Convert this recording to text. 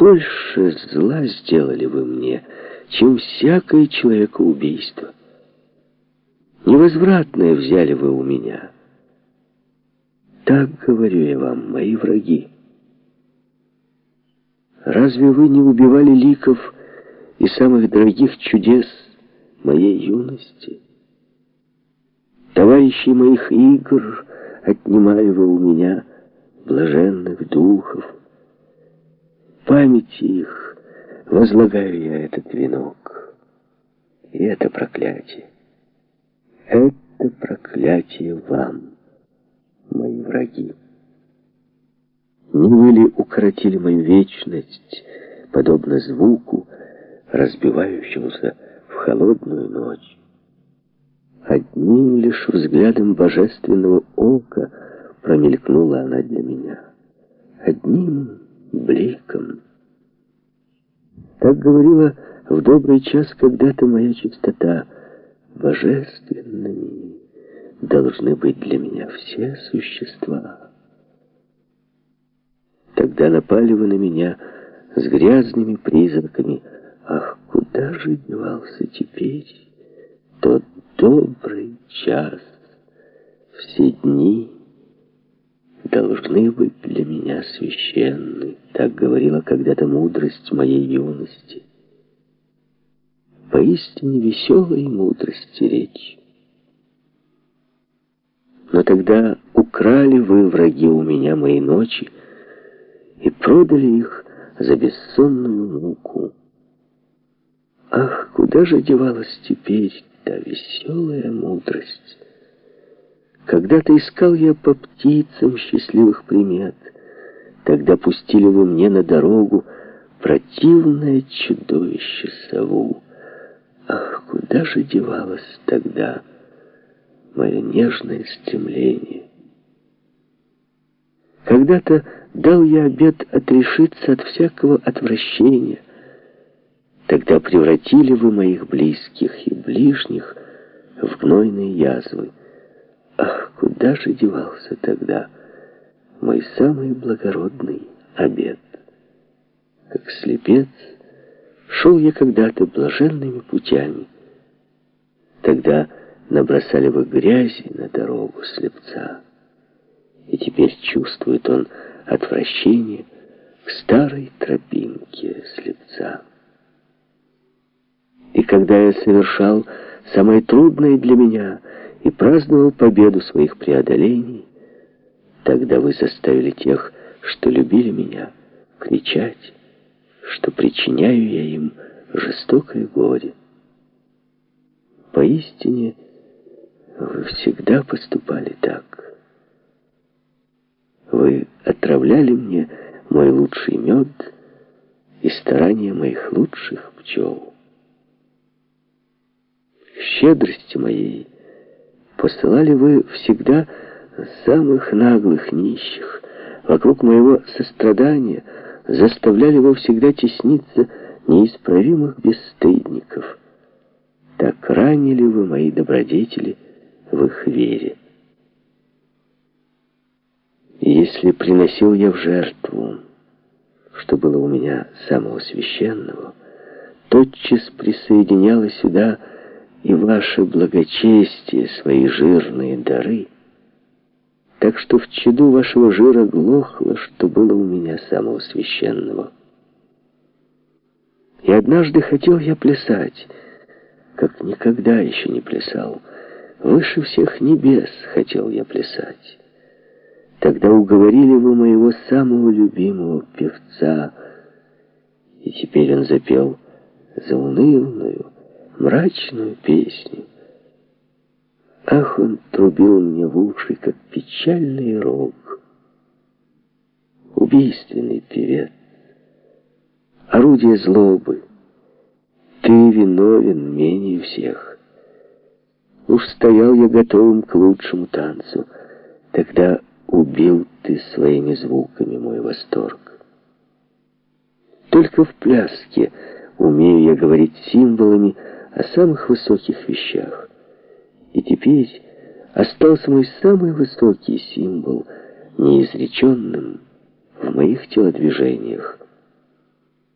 больше зла сделали вы мне, чем всякое человекоубийство. Невозвратное взяли вы у меня. Так говорю я вам, мои враги. Разве вы не убивали ликов и самых дорогих чудес моей юности? Товарищей моих игр отнимая вы у меня блаженных духов. Памяти их возлагаю я этот венок. И это проклятие. Это проклятие вам, мои враги. Не вы ли укоротили мою вечность, подобно звуку, разбивающемуся в холодную ночь? Одним лишь взглядом божественного ока промелькнула она для меня. Одним бликом. Так говорила в добрый час когда-то моя чистота. Божественными должны быть для меня все существа. Тогда напали вы на меня с грязными призраками. Ах, куда же девался теперь тот добрый час? Все дни должны быть для меня священны. Так говорила когда-то мудрость моей юности. Поистине веселой мудрости речь. Но тогда украли вы, враги, у меня мои ночи и продали их за бессонную муку. Ах, куда же девалась теперь та веселая мудрость? Когда-то искал я по птицам счастливых примет. Тогда пустили вы мне на дорогу противное чудовище сову. Ах, куда же девалось тогда мое нежное стремление? Когда-то дал я обет отрешиться от всякого отвращения. Тогда превратили вы моих близких и ближних в гнойные язвы. Ах, куда же девался тогда мой самый благородный обед? Как слепец шел я когда-то блаженными путями. Тогда набросали вы грязи на дорогу слепца. И теперь чувствует он отвращение к старой тропинке слепца. И когда я совершал самое трудное для меня — и праздновал победу своих преодолений, тогда вы заставили тех, что любили меня, кричать, что причиняю я им жестокое горе. Поистине, вы всегда поступали так. Вы отравляли мне мой лучший мед и старания моих лучших пчел. Щедрости моей посылали вы всегда самых наглых нищих. Вокруг моего сострадания заставляли вы всегда тесниться неисправимых бесстыдников. Так ранили вы мои добродетели в их вере. Если приносил я в жертву, что было у меня самого священного, тотчас присоединяла сюда и ваше благочестие, свои жирные дары. Так что в чаду вашего жира глохло, что было у меня самого священного. И однажды хотел я плясать, как никогда еще не плясал. Выше всех небес хотел я плясать. Тогда уговорили вы моего самого любимого певца, и теперь он запел заунывную, мрачную песню. Ах, он трубил мне в уши, как печальный рог. Убийственный певец, орудие злобы. Ты виновен менее всех. Уж стоял я готовым к лучшему танцу. Тогда убил ты своими звуками мой восторг. Только в пляске умею я говорить символами, о самых высоких вещах. И теперь остался мой самый высокий символ, неизреченным в моих телодвижениях.